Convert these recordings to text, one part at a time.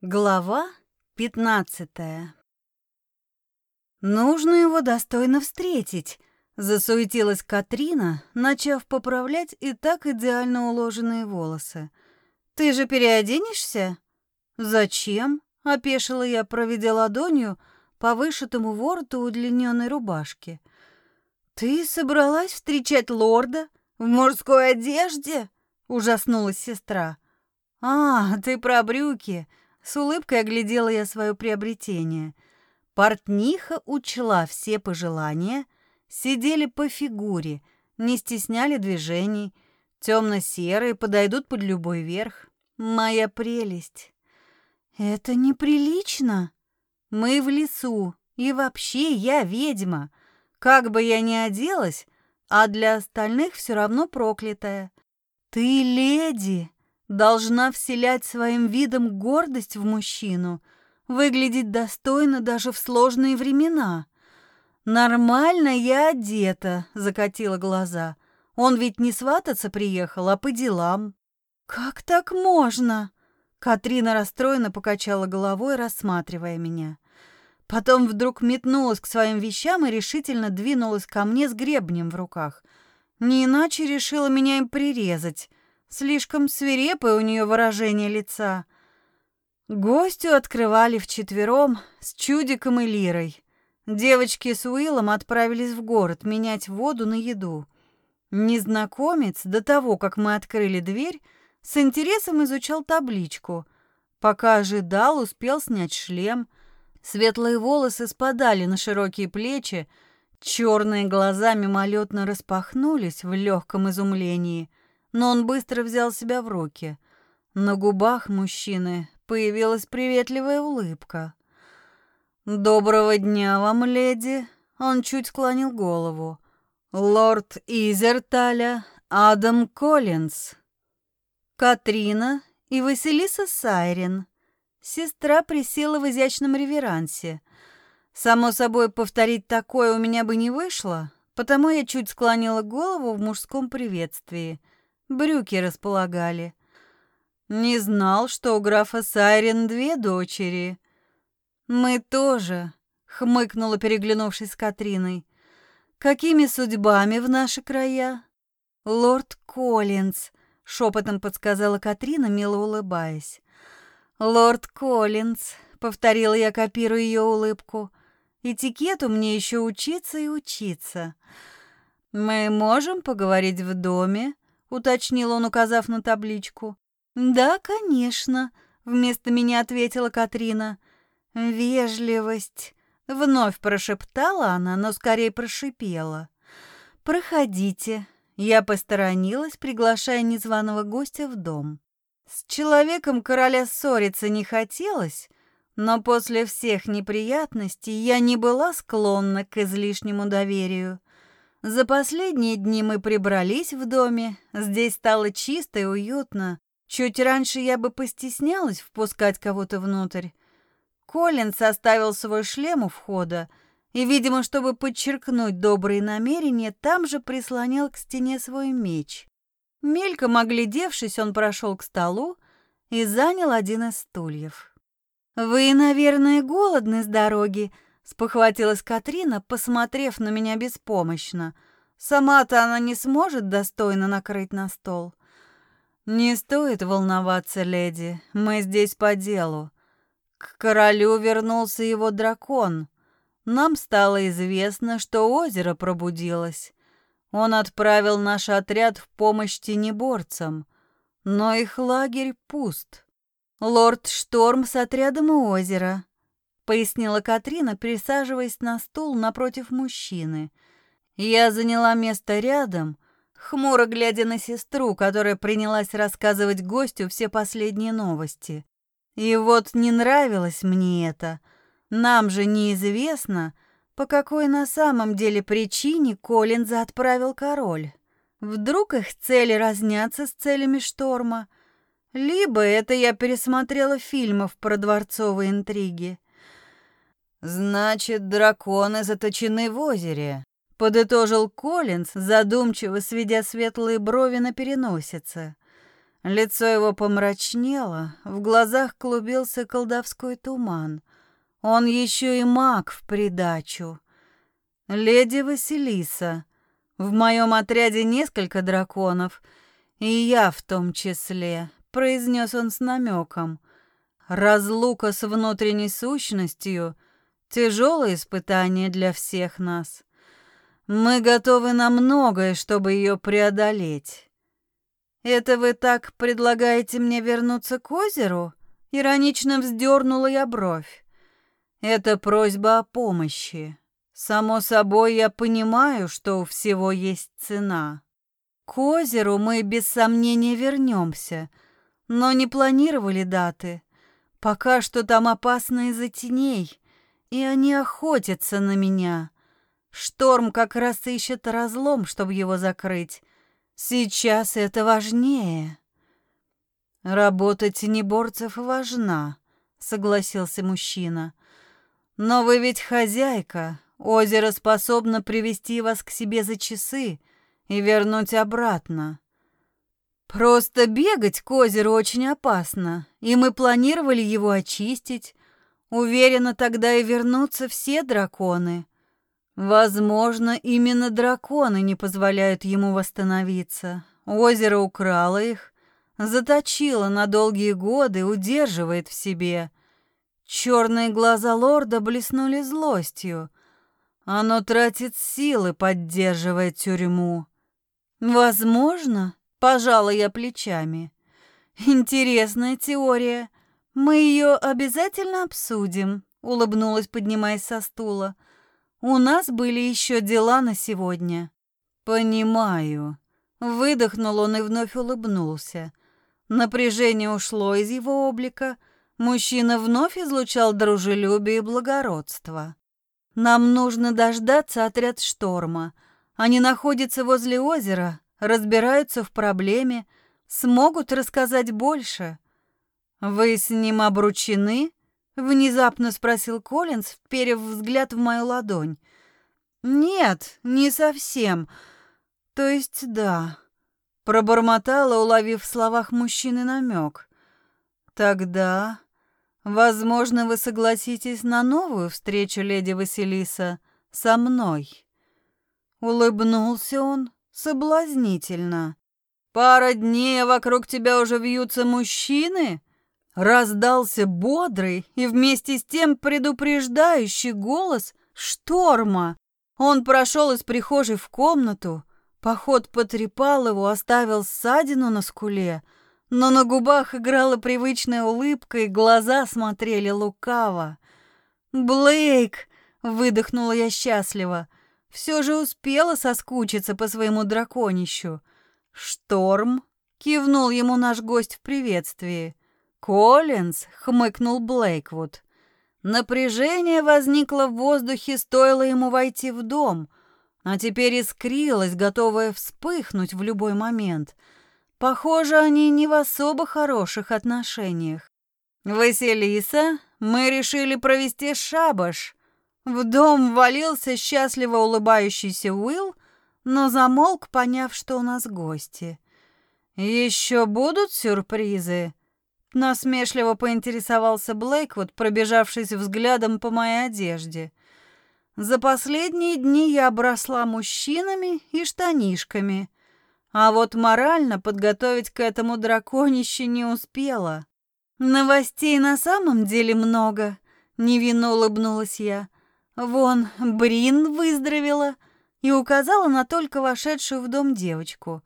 Глава пятнадцатая «Нужно его достойно встретить», — засуетилась Катрина, начав поправлять и так идеально уложенные волосы. «Ты же переоденешься?» «Зачем?» — опешила я, проведя ладонью по вышитому вороту удлиненной рубашки. «Ты собралась встречать лорда в мужской одежде?» — ужаснулась сестра. «А, ты про брюки!» С улыбкой оглядела я свое приобретение. Портниха учла все пожелания, сидели по фигуре, не стесняли движений, темно-серые подойдут под любой верх. Моя прелесть. Это неприлично. Мы в лесу, и вообще я ведьма. Как бы я ни оделась, а для остальных все равно проклятая. Ты леди, должна вселять своим видом гордость в мужчину, выглядеть достойно даже в сложные времена. Нормально я одета, закатила глаза. Он ведь не свататься приехал, а по делам. Как так можно? Катрина расстроенно покачала головой, рассматривая меня. Потом вдруг метнулась к своим вещам и решительно двинулась ко мне с гребнем в руках. Не иначе решила меня им прирезать. Слишком свирепое у нее выражение лица. Гостю открывали вчетвером с Чудиком и Лирой. Девочки с Уиллом отправились в город менять воду на еду. Незнакомец, до того, как мы открыли дверь, с интересом изучал табличку. Пока ожидал, успел снять шлем. Светлые волосы спадали на широкие плечи, черные глаза мимолетно распахнулись в легком изумлении но он быстро взял себя в руки. На губах мужчины появилась приветливая улыбка. «Доброго дня вам, леди!» Он чуть склонил голову. «Лорд Изерталя, Адам Коллинз, Катрина и Василиса Сайрин». Сестра присела в изящном реверансе. Само собой, повторить такое у меня бы не вышло, потому я чуть склонила голову в мужском приветствии – брюки располагали. Не знал, что у графа Сайрен две дочери. Мы тоже, хмыкнула, переглянувшись с Катриной. Какими судьбами в наши края? Лорд Коллинз, шепотом подсказала Катрина, мило улыбаясь. Лорд Коллинз, повторила я, копируя ее улыбку. Этикету мне еще учиться и учиться. Мы можем поговорить в доме, уточнил он, указав на табличку. Да, конечно, вместо меня ответила Катрина. Вежливость, вновь прошептала она, но скорее прошипела. Проходите. Я посторонилась, приглашая незваного гостя в дом. С человеком короля ссориться не хотелось, но после всех неприятностей я не была склонна к излишнему доверию. За последние дни мы прибрались в доме, здесь стало чисто и уютно. Чуть раньше я бы постеснялась впускать кого-то внутрь. Колин составил свой шлем у входа и, видимо, чтобы подчеркнуть добрые намерения, там же прислонил к стене свой меч. Мельком оглядевшись, он прошел к столу и занял один из стульев. «Вы, наверное, голодны с дороги», Спохватилась Катрина, посмотрев на меня беспомощно. Сама-то она не сможет достойно накрыть на стол. Не стоит волноваться, леди. Мы здесь по делу. К королю вернулся его дракон. Нам стало известно, что озеро пробудилось. Он отправил наш отряд в помощь тенеборцам, но их лагерь пуст. Лорд Шторм с отрядом у озера пояснила Катрина, присаживаясь на стул напротив мужчины. Я заняла место рядом, хмуро глядя на сестру, которая принялась рассказывать гостю все последние новости. И вот не нравилось мне это. Нам же неизвестно, по какой на самом деле причине Коллинза отправил король. Вдруг их цели разнятся с целями шторма, либо это я пересмотрела фильмов про дворцовые интриги. «Значит, драконы заточены в озере», — подытожил Коллинз, задумчиво сведя светлые брови на переносице. Лицо его помрачнело, в глазах клубился колдовской туман. Он еще и маг в придачу. Леди Василиса, в моем отряде несколько драконов, и я в том числе, произнес он с намеком. Разлука с внутренней сущностью — тяжелое испытание для всех нас. Мы готовы на многое, чтобы ее преодолеть. Это вы так предлагаете мне вернуться к озеру? Иронично вздернула я бровь. Это просьба о помощи. Само собой, я понимаю, что у всего есть цена. К озеру мы без сомнения вернемся, но не планировали даты. Пока что там опасно из-за теней, и они охотятся на меня. Шторм как раз ищет разлом, чтобы его закрыть. Сейчас это важнее. Работа тенеборцев важна, согласился мужчина. Но вы ведь хозяйка. Озеро способно привести вас к себе за часы и вернуть обратно. Просто бегать к озеру очень опасно, и мы планировали его очистить. Уверена, тогда и вернутся все драконы. Возможно, именно драконы не позволяют ему восстановиться. Озеро украло их, заточило на долгие годы, удерживает в себе. Черные глаза лорда блеснули злостью. Оно тратит силы, поддерживая тюрьму. Возможно, пожала я плечами. Интересная теория. Мы ее обязательно обсудим, улыбнулась, поднимаясь со стула. У нас были еще дела на сегодня. Понимаю. Выдохнул он и вновь улыбнулся. Напряжение ушло из его облика. Мужчина вновь излучал дружелюбие и благородство. Нам нужно дождаться отряд шторма. Они находятся возле озера, разбираются в проблеме, смогут рассказать больше. Вы с ним обручены? Внезапно спросил Коллинз, вперев взгляд в мою ладонь. «Нет, не совсем. То есть да». Пробормотала, уловив в словах мужчины намек. «Тогда, возможно, вы согласитесь на новую встречу, леди Василиса, со мной». Улыбнулся он соблазнительно. «Пара дней, а вокруг тебя уже вьются мужчины?» Раздался бодрый и вместе с тем предупреждающий голос шторма. Он прошел из прихожей в комнату, поход потрепал его, оставил ссадину на скуле, но на губах играла привычная улыбка, и глаза смотрели лукаво. «Блейк!» — выдохнула я счастливо. Все же успела соскучиться по своему драконищу. «Шторм!» — кивнул ему наш гость в приветствии. «Коллинз», — хмыкнул Блейквуд. Напряжение возникло в воздухе, стоило ему войти в дом, а теперь искрилось, готовое вспыхнуть в любой момент. Похоже, они не в особо хороших отношениях. «Василиса, мы решили провести шабаш». В дом ввалился счастливо улыбающийся Уилл, но замолк, поняв, что у нас гости. «Еще будут сюрпризы?» Насмешливо поинтересовался Блейквуд, пробежавшись взглядом по моей одежде. За последние дни я обросла мужчинами и штанишками, а вот морально подготовить к этому драконище не успела. Новостей на самом деле много, невинно улыбнулась я. Вон, Брин выздоровела и указала на только вошедшую в дом девочку.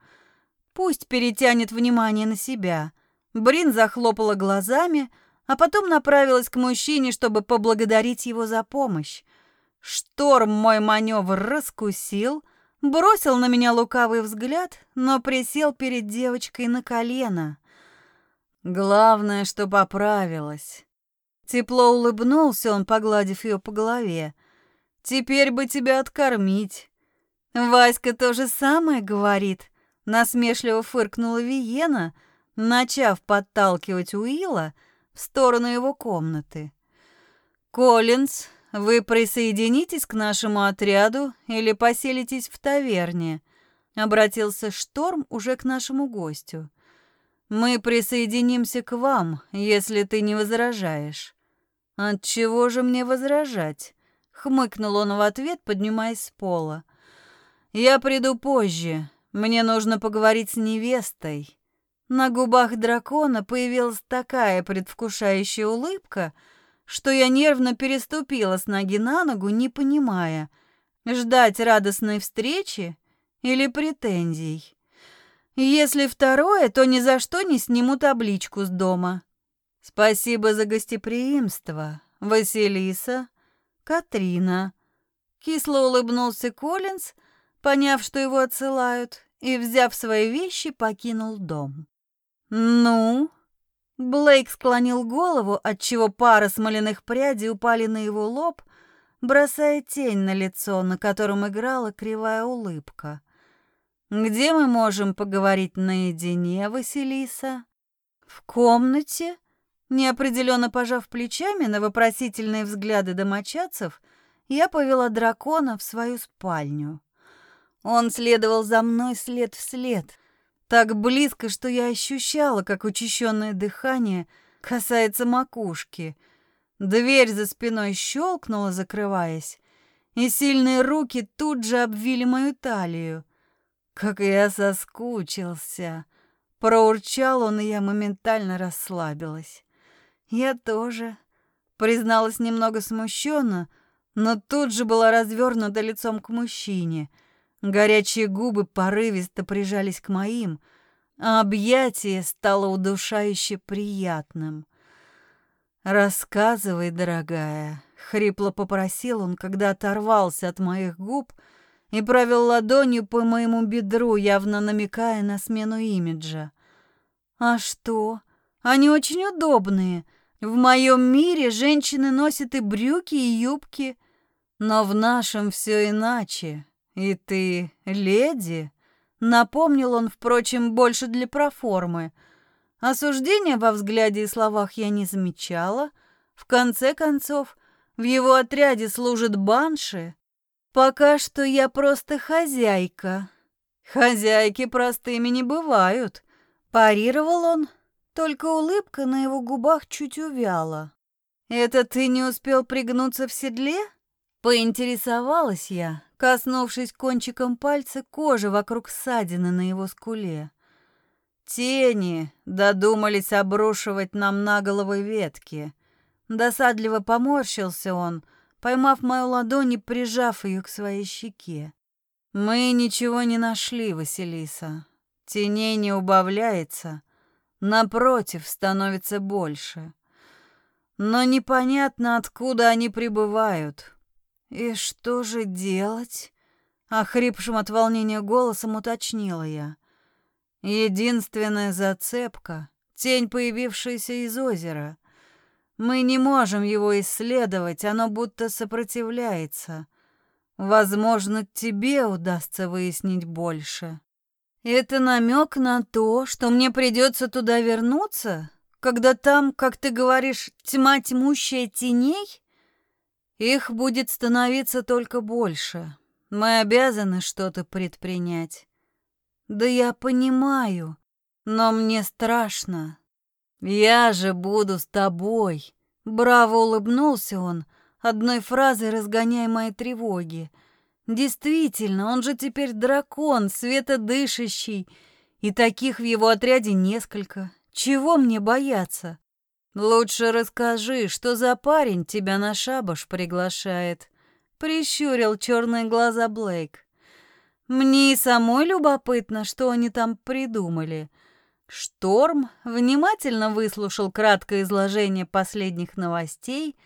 Пусть перетянет внимание на себя. Брин захлопала глазами, а потом направилась к мужчине, чтобы поблагодарить его за помощь. Шторм мой маневр раскусил, бросил на меня лукавый взгляд, но присел перед девочкой на колено. Главное, что поправилась. Тепло улыбнулся он, погладив ее по голове. «Теперь бы тебя откормить». «Васька то же самое говорит», — насмешливо фыркнула Виена — начав подталкивать Уилла в сторону его комнаты. «Коллинз, вы присоединитесь к нашему отряду или поселитесь в таверне?» — обратился Шторм уже к нашему гостю. Мы присоединимся к вам, если ты не возражаешь. От чего же мне возражать? хмыкнул он в ответ, поднимаясь с пола. Я приду позже. Мне нужно поговорить с невестой. На губах дракона появилась такая предвкушающая улыбка, что я нервно переступила с ноги на ногу, не понимая, ждать радостной встречи или претензий. Если второе, то ни за что не сниму табличку с дома. Спасибо за гостеприимство, Василиса, Катрина. Кисло улыбнулся Коллинз, поняв, что его отсылают, и, взяв свои вещи, покинул дом. «Ну?» Блейк склонил голову, отчего пара смоляных прядей упали на его лоб, бросая тень на лицо, на котором играла кривая улыбка. «Где мы можем поговорить наедине, Василиса?» «В комнате?» Неопределенно пожав плечами на вопросительные взгляды домочадцев, я повела дракона в свою спальню. Он следовал за мной след в след, так близко, что я ощущала, как учащенное дыхание касается макушки. Дверь за спиной щелкнула, закрываясь, и сильные руки тут же обвили мою талию. Как я соскучился. Проурчал он, и я моментально расслабилась. Я тоже. Призналась немного смущенно, но тут же была развернута лицом к мужчине. Горячие губы порывисто прижались к моим, а объятие стало удушающе приятным. «Рассказывай, дорогая», — хрипло попросил он, когда оторвался от моих губ — и провел ладонью по моему бедру, явно намекая на смену имиджа. «А что? Они очень удобные. В моем мире женщины носят и брюки, и юбки, но в нашем все иначе. И ты леди?» Напомнил он, впрочем, больше для проформы. Осуждения во взгляде и словах я не замечала. В конце концов, в его отряде служат банши, Пока что я просто хозяйка. Хозяйки простыми не бывают. Парировал он, только улыбка на его губах чуть увяла. Это ты не успел пригнуться в седле? Поинтересовалась я, коснувшись кончиком пальца кожи вокруг ссадины на его скуле. Тени додумались обрушивать нам на головы ветки. Досадливо поморщился он, поймав мою ладонь и прижав ее к своей щеке. «Мы ничего не нашли, Василиса. Теней не убавляется, напротив, становится больше. Но непонятно, откуда они прибывают. И что же делать?» Охрипшим от волнения голосом уточнила я. «Единственная зацепка — тень, появившаяся из озера. Мы не можем его исследовать, оно будто сопротивляется. Возможно, тебе удастся выяснить больше. Это намек на то, что мне придется туда вернуться, когда там, как ты говоришь, тьма тьмущая теней? Их будет становиться только больше. Мы обязаны что-то предпринять. Да я понимаю, но мне страшно. «Я же буду с тобой!» Браво улыбнулся он, одной фразой разгоняя мои тревоги. Действительно, он же теперь дракон, светодышащий, и таких в его отряде несколько. Чего мне бояться? Лучше расскажи, что за парень тебя на шабаш приглашает. Прищурил черные глаза Блейк. Мне и самой любопытно, что они там придумали. Шторм внимательно выслушал краткое изложение последних новостей.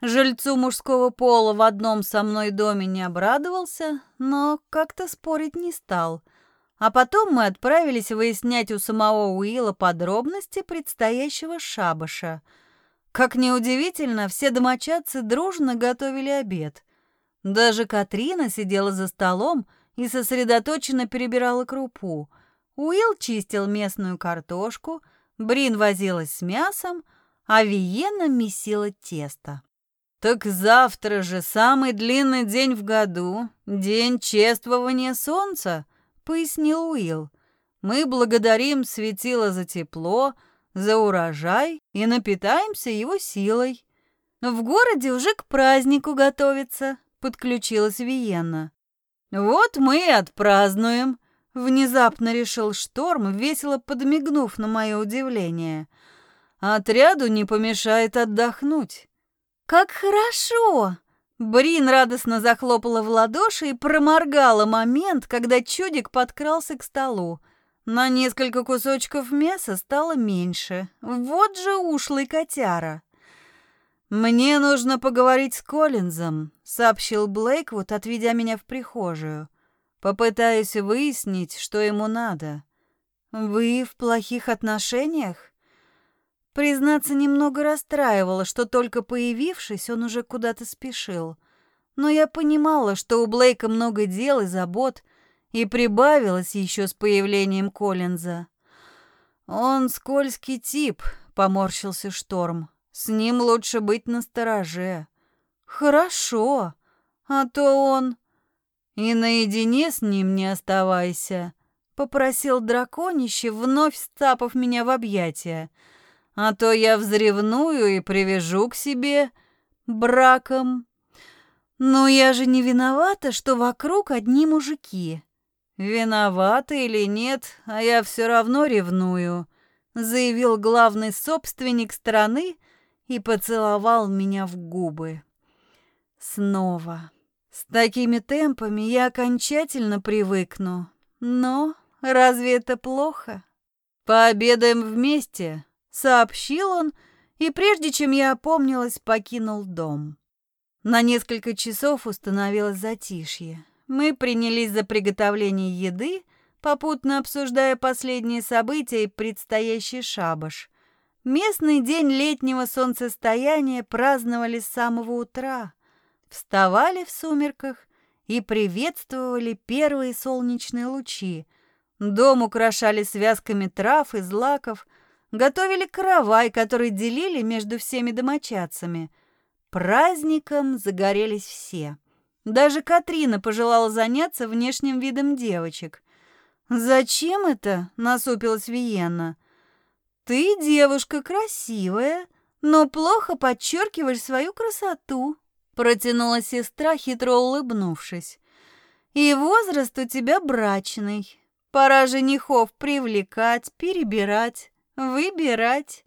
Жильцу мужского пола в одном со мной доме не обрадовался, но как-то спорить не стал. А потом мы отправились выяснять у самого Уилла подробности предстоящего шабаша. Как неудивительно, все домочадцы дружно готовили обед. Даже Катрина сидела за столом и сосредоточенно перебирала крупу — Уилл чистил местную картошку, Брин возилась с мясом, а Виена месила тесто. «Так завтра же самый длинный день в году, день чествования солнца», — пояснил Уилл. Мы благодарим светило за тепло, за урожай и напитаемся его силой. В городе уже к празднику готовится, подключилась Виена. Вот мы и отпразднуем, внезапно решил Шторм, весело подмигнув на мое удивление. Отряду не помешает отдохнуть. Как хорошо! Брин радостно захлопала в ладоши и проморгала момент, когда чудик подкрался к столу. На несколько кусочков мяса стало меньше. Вот же ушлый котяра. «Мне нужно поговорить с Коллинзом», — сообщил Блейквуд, отведя меня в прихожую. «Попытаюсь выяснить, что ему надо». «Вы в плохих отношениях?» Признаться, немного расстраивало, что только появившись, он уже куда-то спешил. Но я понимала, что у Блейка много дел и забот, и прибавилось еще с появлением Коллинза. «Он скользкий тип», — поморщился Шторм. «С ним лучше быть настороже». «Хорошо, а то он...» «И наедине с ним не оставайся», — попросил драконище, вновь стапав меня в объятия. «А то я взревную и привяжу к себе браком». «Но я же не виновата, что вокруг одни мужики. «Виновата или нет, а я все равно ревную», заявил главный собственник страны и поцеловал меня в губы. Снова. С такими темпами я окончательно привыкну. Но разве это плохо? Пообедаем вместе, сообщил он, и прежде чем я опомнилась, покинул дом. На несколько часов установилось затишье. Мы принялись за приготовление еды, попутно обсуждая последние события и предстоящий шабаш. Местный день летнего солнцестояния праздновали с самого утра. Вставали в сумерках и приветствовали первые солнечные лучи. Дом украшали связками трав и злаков, готовили каравай, который делили между всеми домочадцами. Праздником загорелись все — даже Катрина пожелала заняться внешним видом девочек. «Зачем это?» — насупилась Виена. «Ты девушка красивая, но плохо подчеркиваешь свою красоту», — протянула сестра, хитро улыбнувшись. «И возраст у тебя брачный. Пора женихов привлекать, перебирать, выбирать».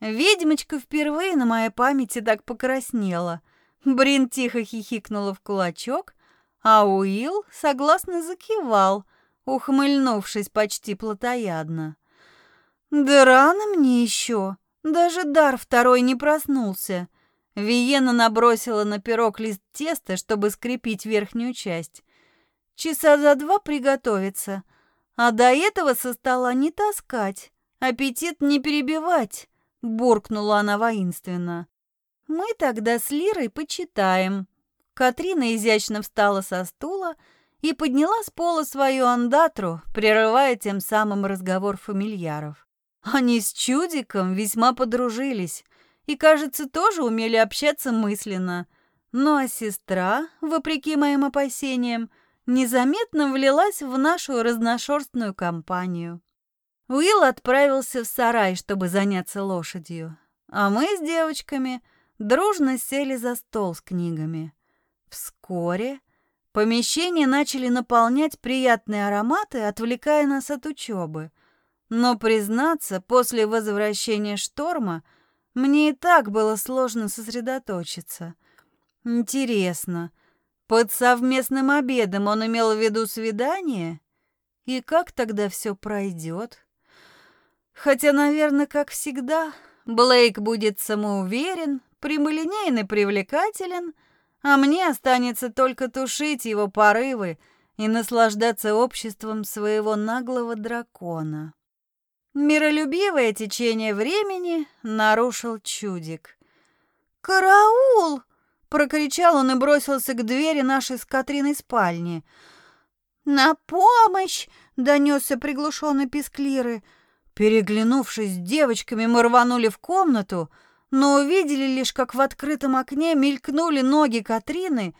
Ведьмочка впервые на моей памяти так покраснела — Брин тихо хихикнула в кулачок, а Уилл согласно закивал, ухмыльнувшись почти плотоядно. «Да рано мне еще, даже дар второй не проснулся». Виена набросила на пирог лист теста, чтобы скрепить верхнюю часть. «Часа за два приготовиться, а до этого со стола не таскать, аппетит не перебивать», — буркнула она воинственно. Мы тогда с Лирой почитаем. Катрина изящно встала со стула и подняла с пола свою андатру, прерывая тем самым разговор фамильяров. Они с чудиком весьма подружились и, кажется, тоже умели общаться мысленно. Ну а сестра, вопреки моим опасениям, незаметно влилась в нашу разношерстную компанию. Уилл отправился в сарай, чтобы заняться лошадью, а мы с девочками – дружно сели за стол с книгами. Вскоре помещение начали наполнять приятные ароматы, отвлекая нас от учебы. Но, признаться, после возвращения шторма мне и так было сложно сосредоточиться. Интересно, под совместным обедом он имел в виду свидание? И как тогда все пройдет? Хотя, наверное, как всегда, Блейк будет самоуверен, прямолинейный и привлекателен, а мне останется только тушить его порывы и наслаждаться обществом своего наглого дракона. Миролюбивое течение времени нарушил чудик. «Караул!» — прокричал он и бросился к двери нашей с Катриной спальни. «На помощь!» — донесся приглушенный писк Лиры. Переглянувшись с девочками, мы рванули в комнату — но увидели лишь, как в открытом окне мелькнули ноги Катрины,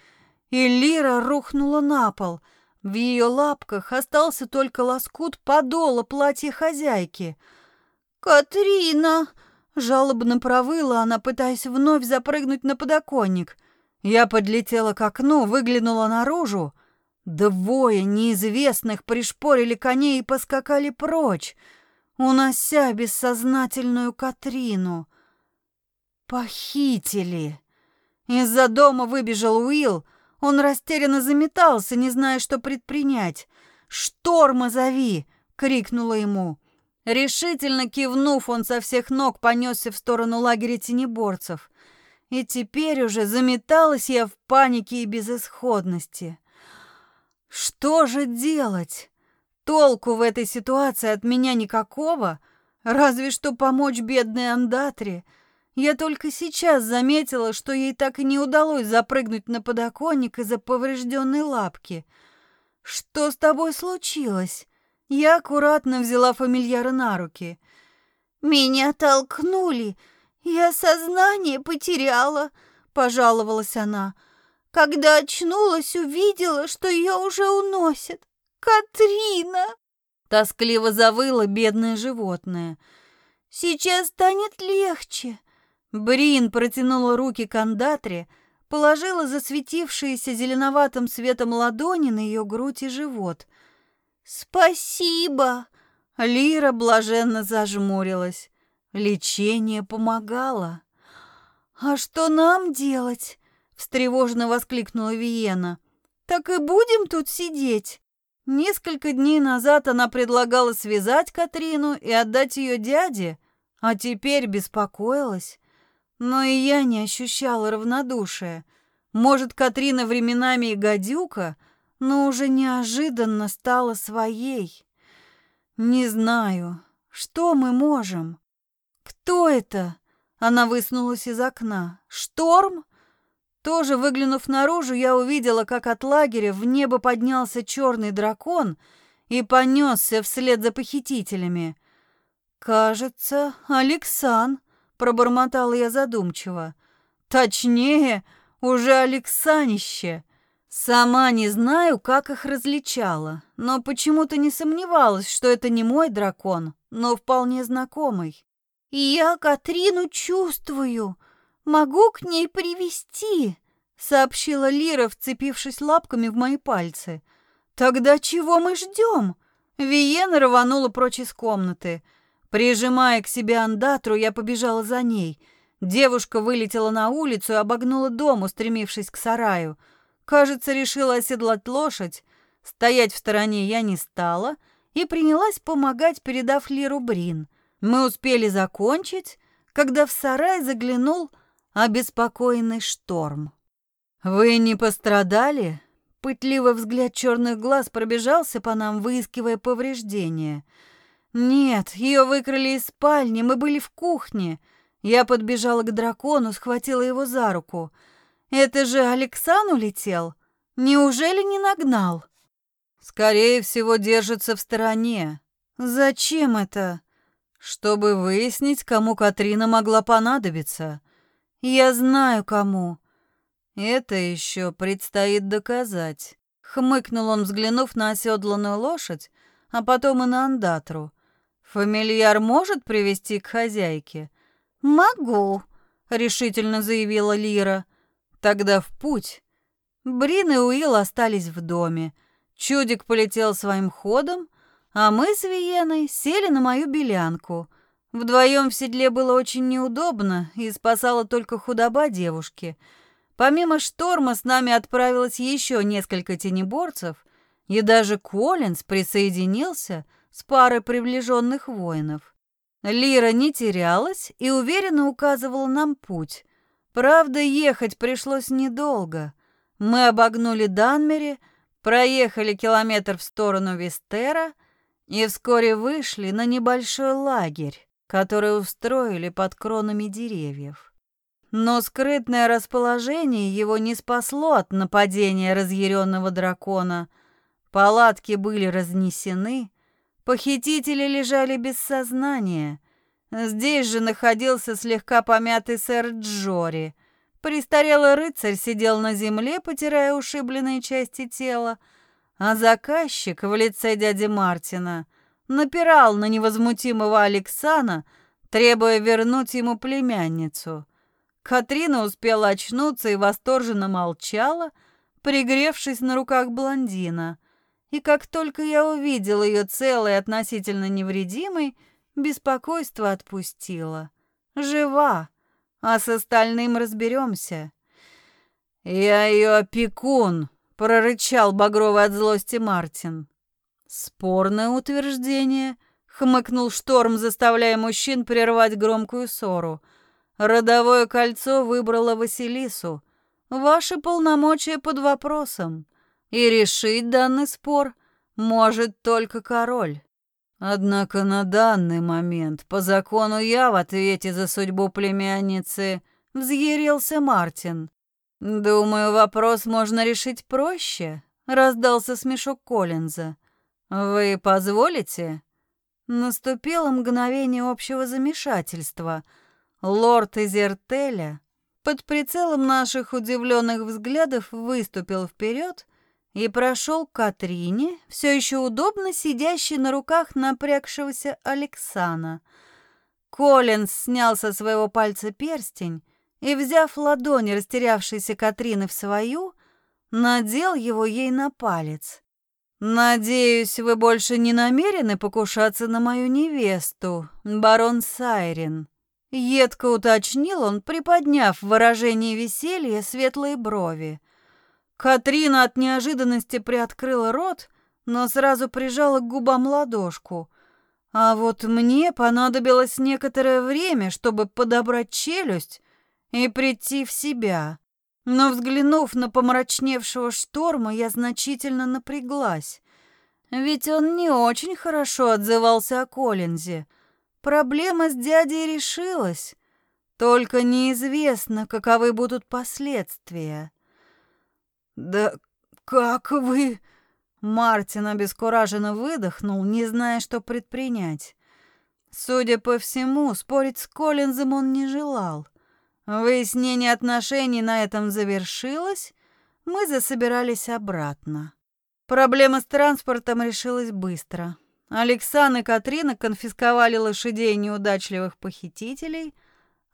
и Лира рухнула на пол. В ее лапках остался только лоскут подола платья хозяйки. «Катрина!» — жалобно провыла она, пытаясь вновь запрыгнуть на подоконник. Я подлетела к окну, выглянула наружу. Двое неизвестных пришпорили коней и поскакали прочь, унося бессознательную Катрину. Похитили. Из-за дома выбежал Уилл, он растерянно заметался, не зная, что предпринять. «Шторма зови!» — крикнула ему. Решительно кивнув, он со всех ног понесся в сторону лагеря тенеборцев. И теперь уже заметалась я в панике и безысходности. Что же делать? Толку в этой ситуации от меня никакого, разве что помочь бедной Андатре — я только сейчас заметила, что ей так и не удалось запрыгнуть на подоконник из-за поврежденной лапки. «Что с тобой случилось?» Я аккуратно взяла фамильяра на руки. «Меня толкнули. Я сознание потеряла», — пожаловалась она. «Когда очнулась, увидела, что ее уже уносят. Катрина!» Тоскливо завыло бедное животное. «Сейчас станет легче. Брин протянула руки к андатре, положила засветившиеся зеленоватым светом ладони на ее грудь и живот. «Спасибо!» Лира блаженно зажмурилась. Лечение помогало. «А что нам делать?» — встревоженно воскликнула Виена. «Так и будем тут сидеть?» Несколько дней назад она предлагала связать Катрину и отдать ее дяде, а теперь беспокоилась. Но и я не ощущала равнодушия. Может, Катрина временами и гадюка, но уже неожиданно стала своей. Не знаю, что мы можем. Кто это? Она высунулась из окна. Шторм? Тоже выглянув наружу, я увидела, как от лагеря в небо поднялся черный дракон и понесся вслед за похитителями. Кажется, Алексан пробормотала я задумчиво. Точнее, уже Алексанище. Сама не знаю, как их различала, но почему-то не сомневалась, что это не мой дракон, но вполне знакомый. «Я Катрину чувствую. Могу к ней привести, сообщила Лира, вцепившись лапками в мои пальцы. «Тогда чего мы ждем?» Виена рванула прочь из комнаты. Прижимая к себе андатру, я побежала за ней. Девушка вылетела на улицу и обогнула дом, устремившись к сараю. Кажется, решила оседлать лошадь. Стоять в стороне я не стала и принялась помогать, передав Лиру Брин. Мы успели закончить, когда в сарай заглянул обеспокоенный шторм. «Вы не пострадали?» Пытливый взгляд черных глаз пробежался по нам, выискивая повреждения — «Нет, ее выкрали из спальни, мы были в кухне». Я подбежала к дракону, схватила его за руку. «Это же Александр улетел? Неужели не нагнал?» «Скорее всего, держится в стороне. Зачем это?» «Чтобы выяснить, кому Катрина могла понадобиться. Я знаю, кому». «Это еще предстоит доказать», — хмыкнул он, взглянув на оседланную лошадь, а потом и на андатру. «Фамильяр может привести к хозяйке?» «Могу», — решительно заявила Лира. «Тогда в путь». Брин и Уилл остались в доме. Чудик полетел своим ходом, а мы с Виеной сели на мою белянку. Вдвоем в седле было очень неудобно и спасала только худоба девушки. Помимо шторма с нами отправилось еще несколько тенеборцев, и даже Коллинз присоединился — с парой приближенных воинов. Лира не терялась и уверенно указывала нам путь. Правда, ехать пришлось недолго. Мы обогнули Данмери, проехали километр в сторону Вестера и вскоре вышли на небольшой лагерь, который устроили под кронами деревьев. Но скрытное расположение его не спасло от нападения разъяренного дракона. Палатки были разнесены, Похитители лежали без сознания. Здесь же находился слегка помятый сэр Джори. Престарелый рыцарь сидел на земле, потирая ушибленные части тела, а заказчик в лице дяди Мартина напирал на невозмутимого Алексана, требуя вернуть ему племянницу. Катрина успела очнуться и восторженно молчала, пригревшись на руках блондина. И как только я увидел ее целой и относительно невредимой, беспокойство отпустило. Жива, а с остальным разберемся. «Я ее опекун», — прорычал багровый от злости Мартин. «Спорное утверждение», — хмыкнул Шторм, заставляя мужчин прервать громкую ссору. «Родовое кольцо выбрало Василису. Ваши полномочия под вопросом, и решить данный спор может только король». Однако на данный момент, по закону я в ответе за судьбу племянницы, взъярился Мартин. Думаю, вопрос можно решить проще, раздался смешок Коллинза. Вы позволите? Наступило мгновение общего замешательства. Лорд Изертеля под прицелом наших удивленных взглядов выступил вперед и прошел к Катрине, все еще удобно сидящей на руках напрягшегося Алексана. Коллинз снял со своего пальца перстень и, взяв ладонь растерявшейся Катрины в свою, надел его ей на палец. «Надеюсь, вы больше не намерены покушаться на мою невесту, барон Сайрин?» Едко уточнил он, приподняв в выражении веселья светлые брови. Катрина от неожиданности приоткрыла рот, но сразу прижала к губам ладошку. А вот мне понадобилось некоторое время, чтобы подобрать челюсть и прийти в себя. Но взглянув на помрачневшего шторма, я значительно напряглась. Ведь он не очень хорошо отзывался о Коллинзе. Проблема с дядей решилась. Только неизвестно, каковы будут последствия. «Да как вы...» Мартин обескураженно выдохнул, не зная, что предпринять. Судя по всему, спорить с Коллинзом он не желал. Выяснение отношений на этом завершилось, мы засобирались обратно. Проблема с транспортом решилась быстро. Александр и Катрина конфисковали лошадей неудачливых похитителей,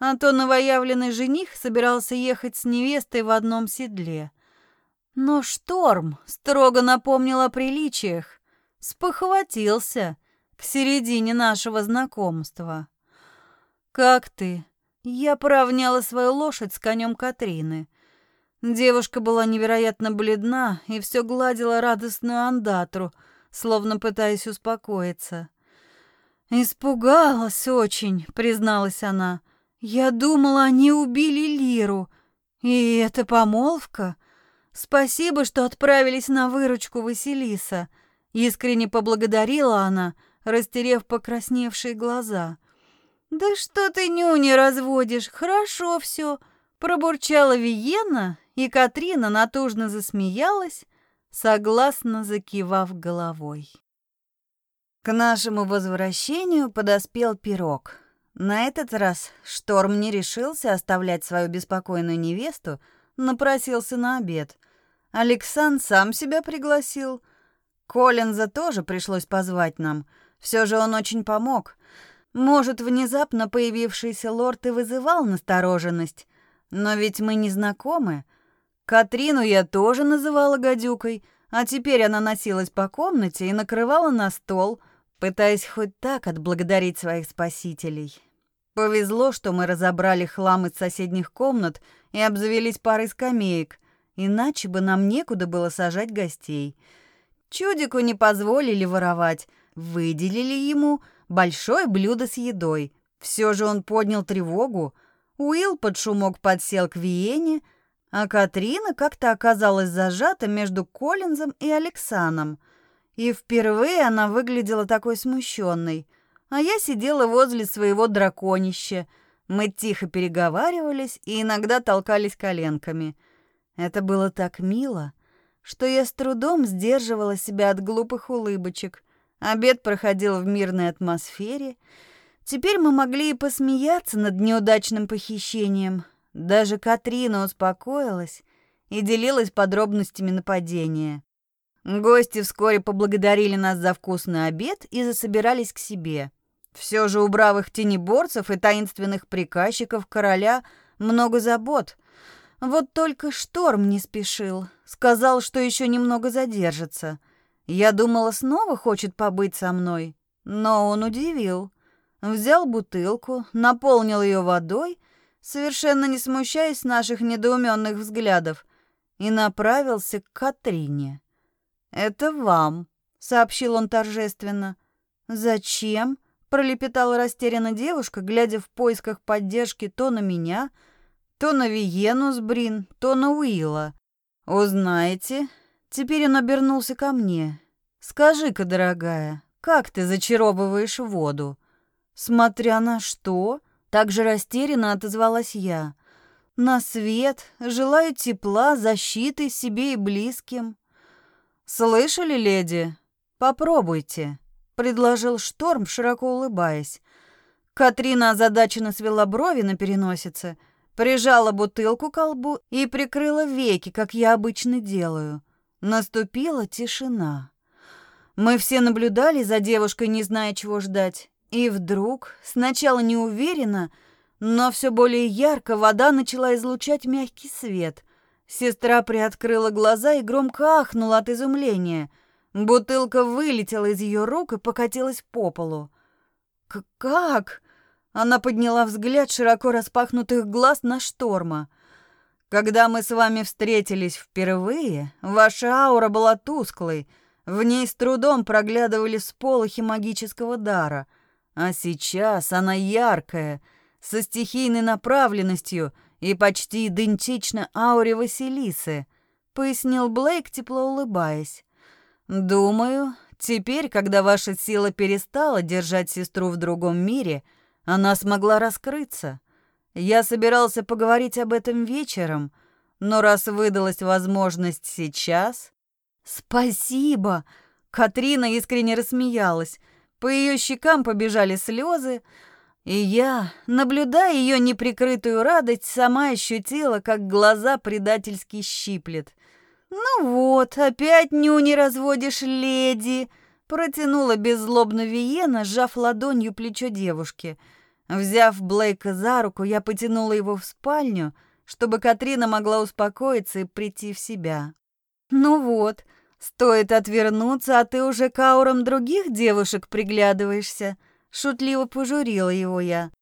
а то новоявленный жених собирался ехать с невестой в одном седле. Но Шторм строго напомнил о приличиях, спохватился к середине нашего знакомства. «Как ты?» Я поравняла свою лошадь с конем Катрины. Девушка была невероятно бледна и все гладила радостную андатру, словно пытаясь успокоиться. «Испугалась очень», — призналась она. «Я думала, они убили Лиру. И это помолвка?» Спасибо, что отправились на выручку Василиса. Искренне поблагодарила она, растерев покрасневшие глаза. Да что ты нюни разводишь? Хорошо все, пробурчала Виена, и Катрина натужно засмеялась, согласно закивав головой. К нашему возвращению подоспел пирог. На этот раз Шторм не решился оставлять свою беспокойную невесту, напросился на обед. Александр сам себя пригласил. Коллинза тоже пришлось позвать нам. Все же он очень помог. Может, внезапно появившийся лорд и вызывал настороженность, но ведь мы не знакомы. Катрину я тоже называла гадюкой, а теперь она носилась по комнате и накрывала на стол, пытаясь хоть так отблагодарить своих спасителей. Повезло, что мы разобрали хлам из соседних комнат и обзавелись парой скамеек, иначе бы нам некуда было сажать гостей. Чудику не позволили воровать, выделили ему большое блюдо с едой. Все же он поднял тревогу. Уилл под шумок подсел к Виене, а Катрина как-то оказалась зажата между Коллинзом и Алексаном. И впервые она выглядела такой смущенной. А я сидела возле своего драконища — мы тихо переговаривались и иногда толкались коленками. Это было так мило, что я с трудом сдерживала себя от глупых улыбочек. Обед проходил в мирной атмосфере. Теперь мы могли и посмеяться над неудачным похищением. Даже Катрина успокоилась и делилась подробностями нападения. Гости вскоре поблагодарили нас за вкусный обед и засобирались к себе. Все же у бравых тенеборцев и таинственных приказчиков короля много забот. Вот только шторм не спешил. Сказал, что еще немного задержится. Я думала, снова хочет побыть со мной. Но он удивил. Взял бутылку, наполнил ее водой, совершенно не смущаясь наших недоуменных взглядов, и направился к Катрине. «Это вам», — сообщил он торжественно. «Зачем?» — пролепетала растерянно девушка, глядя в поисках поддержки то на меня, то на Виену с Брин, то на Уилла. «Узнаете?» Теперь он обернулся ко мне. «Скажи-ка, дорогая, как ты зачаровываешь воду?» «Смотря на что?» Так же растерянно отозвалась я. «На свет, желаю тепла, защиты себе и близким». «Слышали, леди? Попробуйте», — предложил Шторм, широко улыбаясь. Катрина озадаченно свела брови на переносице, прижала бутылку к колбу и прикрыла веки, как я обычно делаю. Наступила тишина. Мы все наблюдали за девушкой, не зная, чего ждать. И вдруг, сначала неуверенно, но все более ярко, вода начала излучать мягкий свет. Сестра приоткрыла глаза и громко ахнула от изумления. Бутылка вылетела из ее рук и покатилась по полу. «Как?» Она подняла взгляд широко распахнутых глаз на шторма. «Когда мы с вами встретились впервые, ваша аура была тусклой, в ней с трудом проглядывали сполохи магического дара, а сейчас она яркая, со стихийной направленностью и почти идентична ауре Василисы», — пояснил Блейк, тепло улыбаясь. «Думаю, теперь, когда ваша сила перестала держать сестру в другом мире, она смогла раскрыться. Я собирался поговорить об этом вечером, но раз выдалась возможность сейчас, «Спасибо!» Катрина искренне рассмеялась. По ее щекам побежали слезы, и я, наблюдая ее неприкрытую радость, сама ощутила, как глаза предательски щиплет. «Ну вот, опять ню не разводишь, леди!» Протянула беззлобно Виена, сжав ладонью плечо девушки. Взяв Блейка за руку, я потянула его в спальню, чтобы Катрина могла успокоиться и прийти в себя. «Ну вот, стоит отвернуться, а ты уже к аурам других девушек приглядываешься», — шутливо пожурила его я.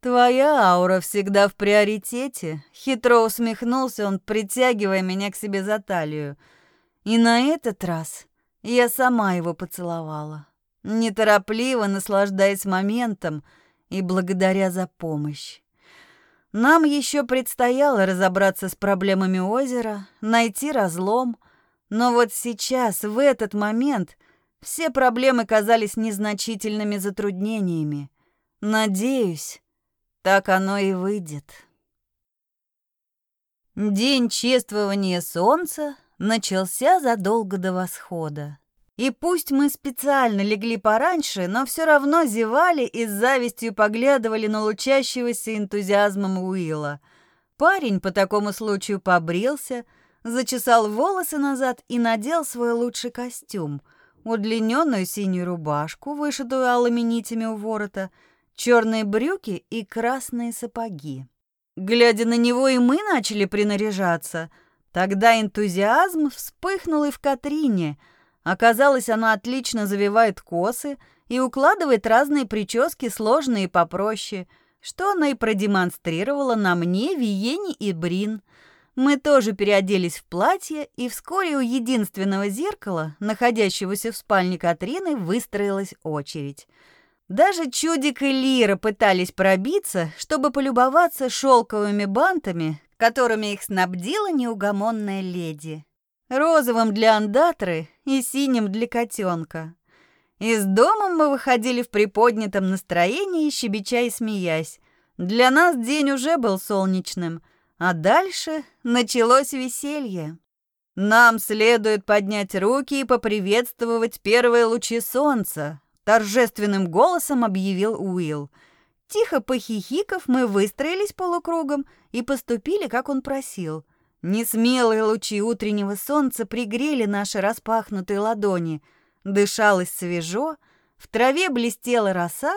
«Твоя аура всегда в приоритете», — хитро усмехнулся он, притягивая меня к себе за талию. И на этот раз я сама его поцеловала, неторопливо наслаждаясь моментом и благодаря за помощь. Нам еще предстояло разобраться с проблемами озера, найти разлом, но вот сейчас, в этот момент, все проблемы казались незначительными затруднениями. Надеюсь, так оно и выйдет. День чествования солнца начался задолго до восхода. И пусть мы специально легли пораньше, но все равно зевали и с завистью поглядывали на лучащегося энтузиазмом Уилла. Парень по такому случаю побрился, зачесал волосы назад и надел свой лучший костюм, удлиненную синюю рубашку, вышитую алыми нитями у ворота, черные брюки и красные сапоги. Глядя на него, и мы начали принаряжаться. Тогда энтузиазм вспыхнул и в Катрине. Оказалось, она отлично завивает косы и укладывает разные прически, сложные и попроще, что она и продемонстрировала на мне, Виене и Брин — мы тоже переоделись в платье, и вскоре у единственного зеркала, находящегося в спальне Катрины, выстроилась очередь. Даже Чудик и Лира пытались пробиться, чтобы полюбоваться шелковыми бантами, которыми их снабдила неугомонная леди. Розовым для андатры и синим для котенка. Из дома мы выходили в приподнятом настроении, щебеча и смеясь. Для нас день уже был солнечным — а дальше началось веселье. Нам следует поднять руки и поприветствовать первые лучи солнца, торжественным голосом объявил Уилл. Тихо похихиков, мы выстроились полукругом и поступили, как он просил. Несмелые лучи утреннего солнца пригрели наши распахнутые ладони. Дышалось свежо, в траве блестела роса,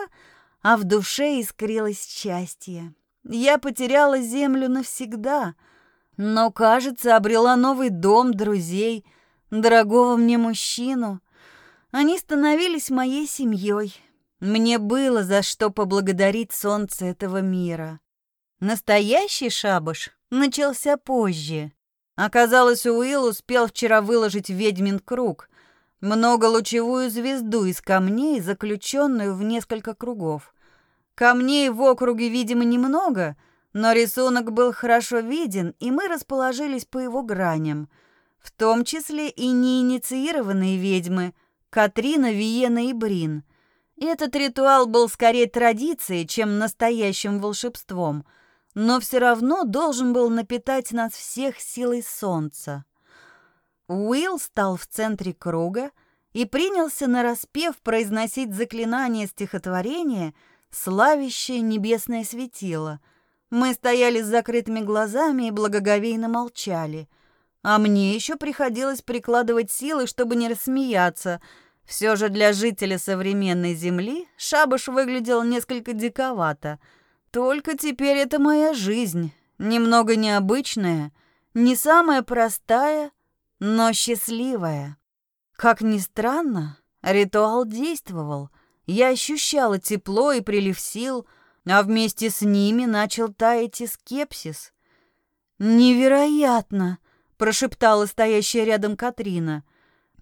а в душе искрилось счастье. Я потеряла землю навсегда, но, кажется, обрела новый дом друзей, дорогого мне мужчину. Они становились моей семьей. Мне было за что поблагодарить солнце этого мира. Настоящий шабаш начался позже. Оказалось, Уилл успел вчера выложить ведьмин круг, многолучевую звезду из камней, заключенную в несколько кругов. Камней в округе, видимо, немного, но рисунок был хорошо виден, и мы расположились по его граням, в том числе и неинициированные ведьмы Катрина, Виена и Брин. Этот ритуал был скорее традицией, чем настоящим волшебством — но все равно должен был напитать нас всех силой солнца. Уилл стал в центре круга и принялся нараспев произносить заклинание стихотворения, славящее небесное светило. Мы стояли с закрытыми глазами и благоговейно молчали. А мне еще приходилось прикладывать силы, чтобы не рассмеяться. Все же для жителя современной Земли шабаш выглядел несколько диковато — только теперь это моя жизнь, немного необычная, не самая простая, но счастливая. Как ни странно, ритуал действовал. Я ощущала тепло и прилив сил, а вместе с ними начал таять и скепсис. «Невероятно!» — прошептала стоящая рядом Катрина.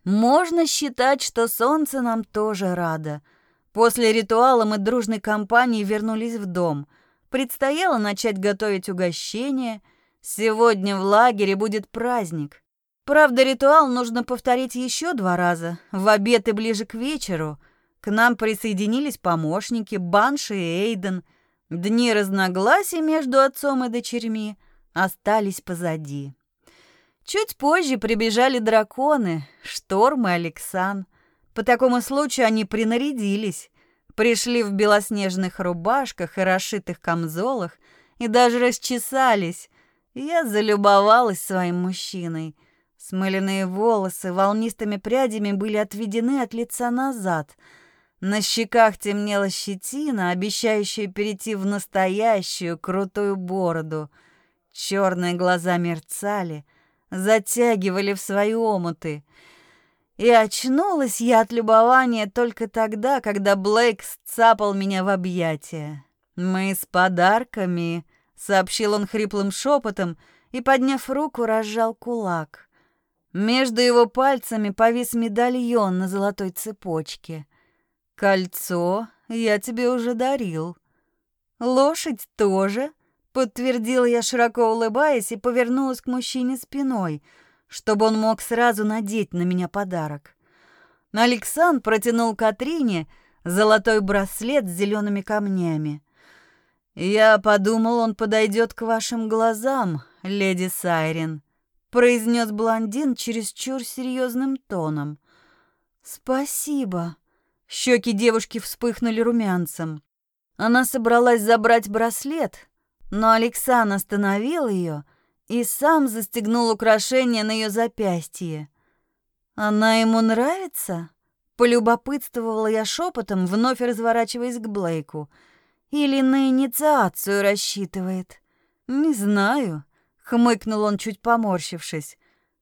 «Можно считать, что солнце нам тоже радо». После ритуала мы дружной компанией вернулись в дом — Предстояло начать готовить угощение. Сегодня в лагере будет праздник. Правда, ритуал нужно повторить еще два раза, в обед и ближе к вечеру. К нам присоединились помощники Банши и Эйден. Дни разногласий между отцом и дочерьми остались позади. Чуть позже прибежали драконы, Шторм и Алексан. По такому случаю они принарядились. Пришли в белоснежных рубашках и расшитых камзолах и даже расчесались. Я залюбовалась своим мужчиной. Смыленные волосы волнистыми прядями были отведены от лица назад. На щеках темнела щетина, обещающая перейти в настоящую крутую бороду. Черные глаза мерцали, затягивали в свои омуты — и очнулась я от любования только тогда, когда Блейк сцапал меня в объятия. «Мы с подарками», — сообщил он хриплым шепотом и, подняв руку, разжал кулак. Между его пальцами повис медальон на золотой цепочке. «Кольцо я тебе уже дарил. Лошадь тоже», — подтвердила я, широко улыбаясь, и повернулась к мужчине спиной — чтобы он мог сразу надеть на меня подарок. Александр протянул Катрине золотой браслет с зелеными камнями. «Я подумал, он подойдет к вашим глазам, леди Сайрин», произнес блондин чересчур серьезным тоном. «Спасибо». Щеки девушки вспыхнули румянцем. Она собралась забрать браслет, но Александр остановил ее и сам застегнул украшение на ее запястье. «Она ему нравится?» Полюбопытствовала я шепотом, вновь разворачиваясь к Блейку. «Или на инициацию рассчитывает?» «Не знаю», — хмыкнул он, чуть поморщившись.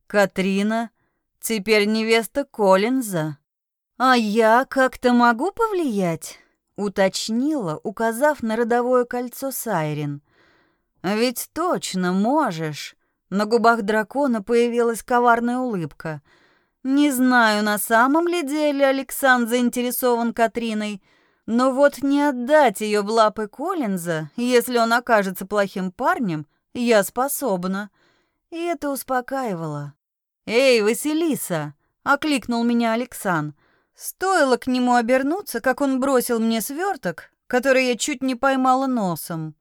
«Катрина, теперь невеста Коллинза». «А я как-то могу повлиять?» — уточнила, указав на родовое кольцо Сайрин. «Ведь точно можешь!» На губах дракона появилась коварная улыбка. «Не знаю, на самом ли деле Александр заинтересован Катриной, но вот не отдать ее в лапы Коллинза, если он окажется плохим парнем, я способна». И это успокаивало. «Эй, Василиса!» — окликнул меня Александр. Стоило к нему обернуться, как он бросил мне сверток, который я чуть не поймала носом.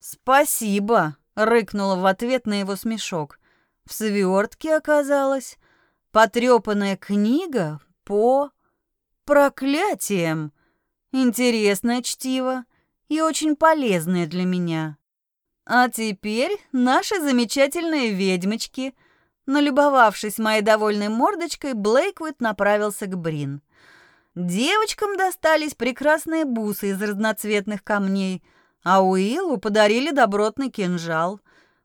«Спасибо!» — рыкнула в ответ на его смешок. В свертке оказалась потрепанная книга по проклятиям. Интересное чтиво и очень полезное для меня. А теперь наши замечательные ведьмочки. Налюбовавшись моей довольной мордочкой, Блейквуд направился к Брин. Девочкам достались прекрасные бусы из разноцветных камней, а Уиллу подарили добротный кинжал.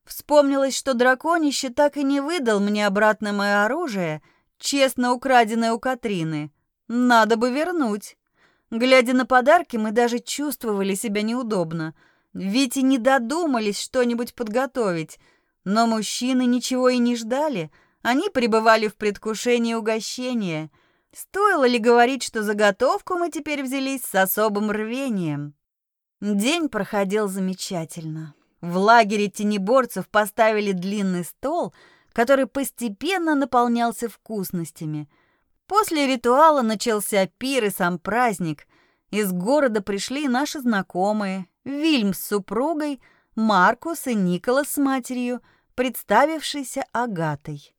Вспомнилось, что драконище так и не выдал мне обратно мое оружие, честно украденное у Катрины. Надо бы вернуть. Глядя на подарки, мы даже чувствовали себя неудобно — ведь и не додумались что-нибудь подготовить. Но мужчины ничего и не ждали. Они пребывали в предвкушении угощения. Стоило ли говорить, что заготовку мы теперь взялись с особым рвением? День проходил замечательно. В лагере тенеборцев поставили длинный стол, который постепенно наполнялся вкусностями. После ритуала начался пир и сам праздник. Из города пришли наши знакомые, Вильм с супругой, Маркус и Николас с матерью, представившийся Агатой.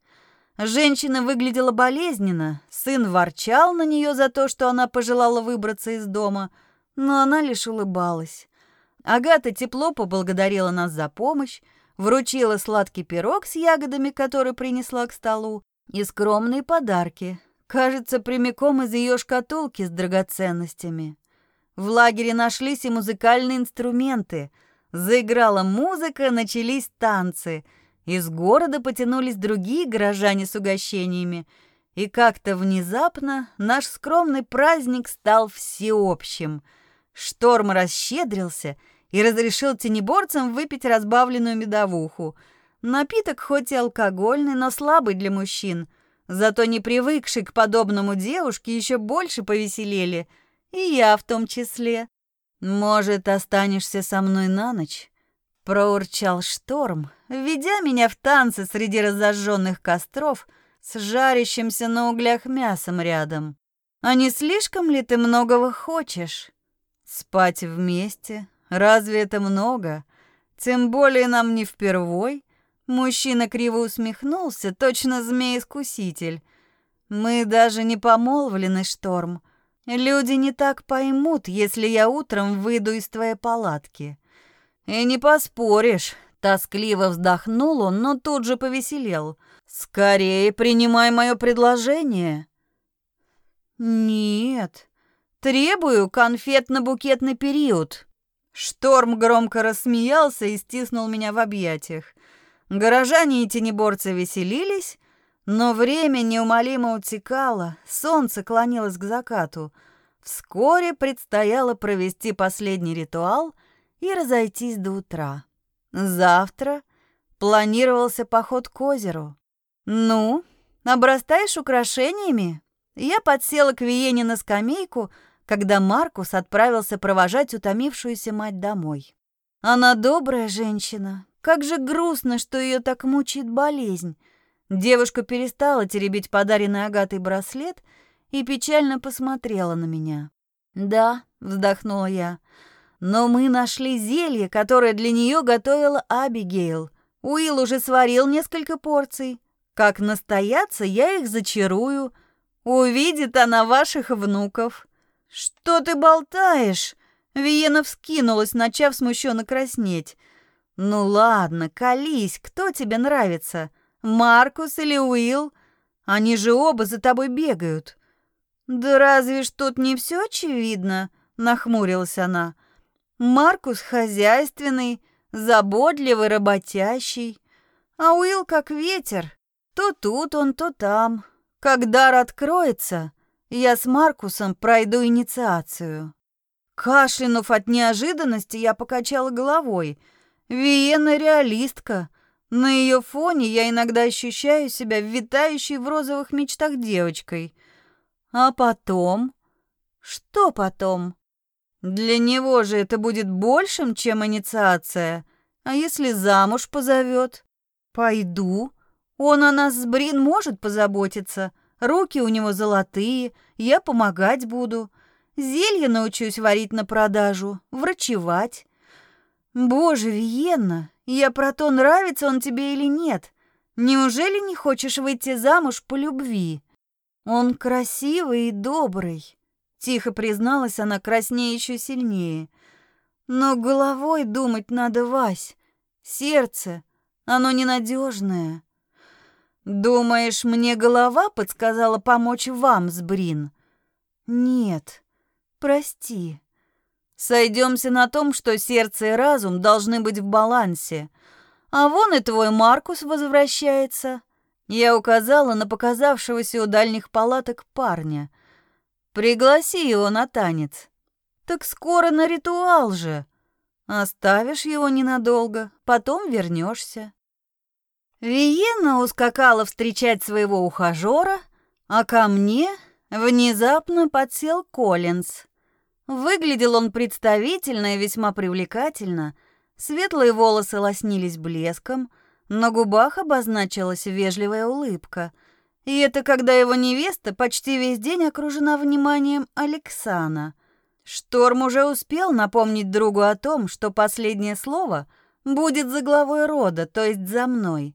Женщина выглядела болезненно, сын ворчал на нее за то, что она пожелала выбраться из дома, но она лишь улыбалась. Агата тепло поблагодарила нас за помощь, вручила сладкий пирог с ягодами, который принесла к столу, и скромные подарки, кажется, прямиком из ее шкатулки с драгоценностями. В лагере нашлись и музыкальные инструменты. Заиграла музыка, начались танцы. Из города потянулись другие горожане с угощениями. И как-то внезапно наш скромный праздник стал всеобщим. Шторм расщедрился и разрешил тенеборцам выпить разбавленную медовуху. Напиток хоть и алкогольный, но слабый для мужчин. Зато не привыкшие к подобному девушки еще больше повеселели — и я в том числе. Может, останешься со мной на ночь?» Проурчал шторм, ведя меня в танцы среди разожженных костров с жарящимся на углях мясом рядом. «А не слишком ли ты многого хочешь?» «Спать вместе? Разве это много? Тем более нам не впервой». Мужчина криво усмехнулся, точно змей-искуситель. «Мы даже не помолвлены, Шторм. Люди не так поймут, если я утром выйду из твоей палатки. И не поспоришь, тоскливо вздохнул он, но тут же повеселел. Скорее принимай мое предложение. Нет, требую конфетно-букетный период. Шторм громко рассмеялся и стиснул меня в объятиях. Горожане и тенеборцы веселились, но время неумолимо утекало, солнце клонилось к закату. Вскоре предстояло провести последний ритуал и разойтись до утра. Завтра планировался поход к озеру. «Ну, обрастаешь украшениями?» Я подсела к Виене на скамейку, когда Маркус отправился провожать утомившуюся мать домой. Она добрая женщина. Как же грустно, что ее так мучает болезнь. Девушка перестала теребить подаренный Агатой браслет и печально посмотрела на меня. «Да», — вздохнула я, — «но мы нашли зелье, которое для нее готовила Абигейл. Уилл уже сварил несколько порций. Как настояться, я их зачарую. Увидит она ваших внуков». «Что ты болтаешь?» Виена вскинулась, начав смущенно краснеть. «Ну ладно, колись, кто тебе нравится?» Маркус или Уилл? Они же оба за тобой бегают». «Да разве ж тут не все очевидно?» — нахмурилась она. «Маркус хозяйственный, заботливый, работящий, а Уилл как ветер, то тут он, то там. Когда дар откроется, я с Маркусом пройду инициацию». Кашлянув от неожиданности, я покачала головой. Виена реалистка, на ее фоне я иногда ощущаю себя витающей в розовых мечтах девочкой. А потом? Что потом? Для него же это будет большим, чем инициация. А если замуж позовет? Пойду. Он о нас с Брин может позаботиться. Руки у него золотые, я помогать буду. Зелье научусь варить на продажу, врачевать. Боже, Виенна, я про то, нравится он тебе или нет. Неужели не хочешь выйти замуж по любви? Он красивый и добрый, тихо призналась она, краснее еще сильнее. Но головой думать надо, Вась. Сердце, оно ненадежное. Думаешь, мне голова подсказала помочь вам с Брин? Нет, прости. Сойдемся на том, что сердце и разум должны быть в балансе. А вон и твой Маркус возвращается. Я указала на показавшегося у дальних палаток парня. Пригласи его на танец. Так скоро на ритуал же. Оставишь его ненадолго, потом вернешься. Виена ускакала встречать своего ухажера, а ко мне внезапно подсел Коллинз. Выглядел он представительно и весьма привлекательно. Светлые волосы лоснились блеском, на губах обозначилась вежливая улыбка. И это когда его невеста почти весь день окружена вниманием Алексана. Шторм уже успел напомнить другу о том, что последнее слово будет за главой рода, то есть за мной.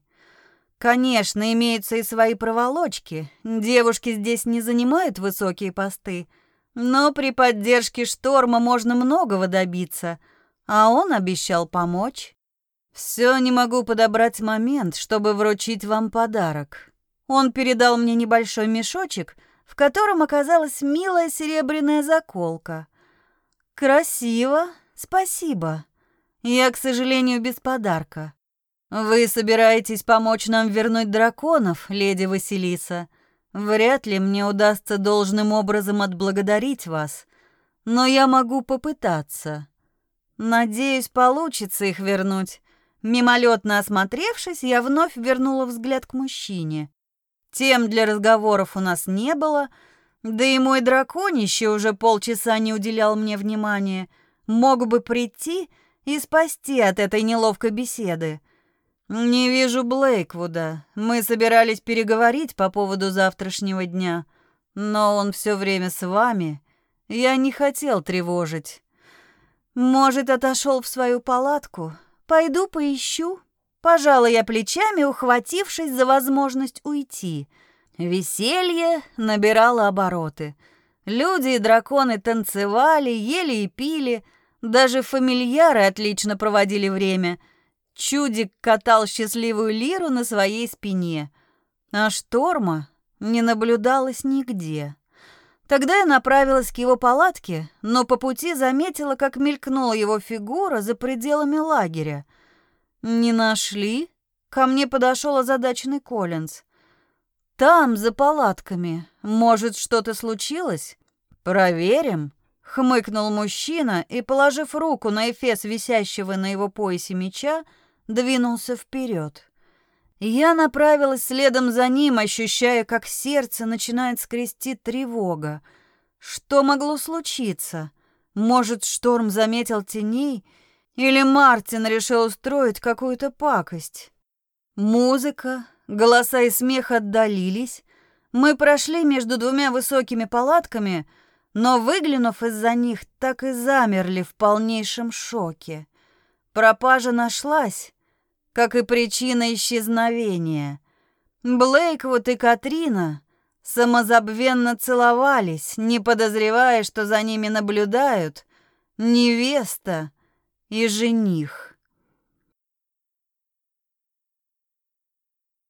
Конечно, имеются и свои проволочки. Девушки здесь не занимают высокие посты, но при поддержке шторма можно многого добиться, а он обещал помочь. Все не могу подобрать момент, чтобы вручить вам подарок. Он передал мне небольшой мешочек, в котором оказалась милая серебряная заколка. Красиво, спасибо. Я, к сожалению, без подарка. «Вы собираетесь помочь нам вернуть драконов, леди Василиса? Вряд ли мне удастся должным образом отблагодарить вас, но я могу попытаться. Надеюсь, получится их вернуть». Мимолетно осмотревшись, я вновь вернула взгляд к мужчине. Тем для разговоров у нас не было, да и мой драконище уже полчаса не уделял мне внимания. Мог бы прийти и спасти от этой неловкой беседы. «Не вижу Блейквуда. Мы собирались переговорить по поводу завтрашнего дня, но он все время с вами. Я не хотел тревожить. Может, отошел в свою палатку? Пойду поищу». Пожалуй, я плечами, ухватившись за возможность уйти. Веселье набирало обороты. Люди и драконы танцевали, ели и пили, даже фамильяры отлично проводили время — Чудик катал счастливую лиру на своей спине, а шторма не наблюдалось нигде. Тогда я направилась к его палатке, но по пути заметила, как мелькнула его фигура за пределами лагеря. «Не нашли?» Ко мне подошел озадаченный Коллинз. «Там, за палатками. Может, что-то случилось? Проверим?» Хмыкнул мужчина и, положив руку на эфес висящего на его поясе меча, двинулся вперед. Я направилась следом за ним, ощущая, как сердце начинает скрести тревога. Что могло случиться? Может, шторм заметил теней? Или Мартин решил устроить какую-то пакость? Музыка, голоса и смех отдалились. Мы прошли между двумя высокими палатками, но, выглянув из-за них, так и замерли в полнейшем шоке. Пропажа нашлась, как и причина исчезновения. Блейквуд и Катрина самозабвенно целовались, не подозревая, что за ними наблюдают невеста и жених.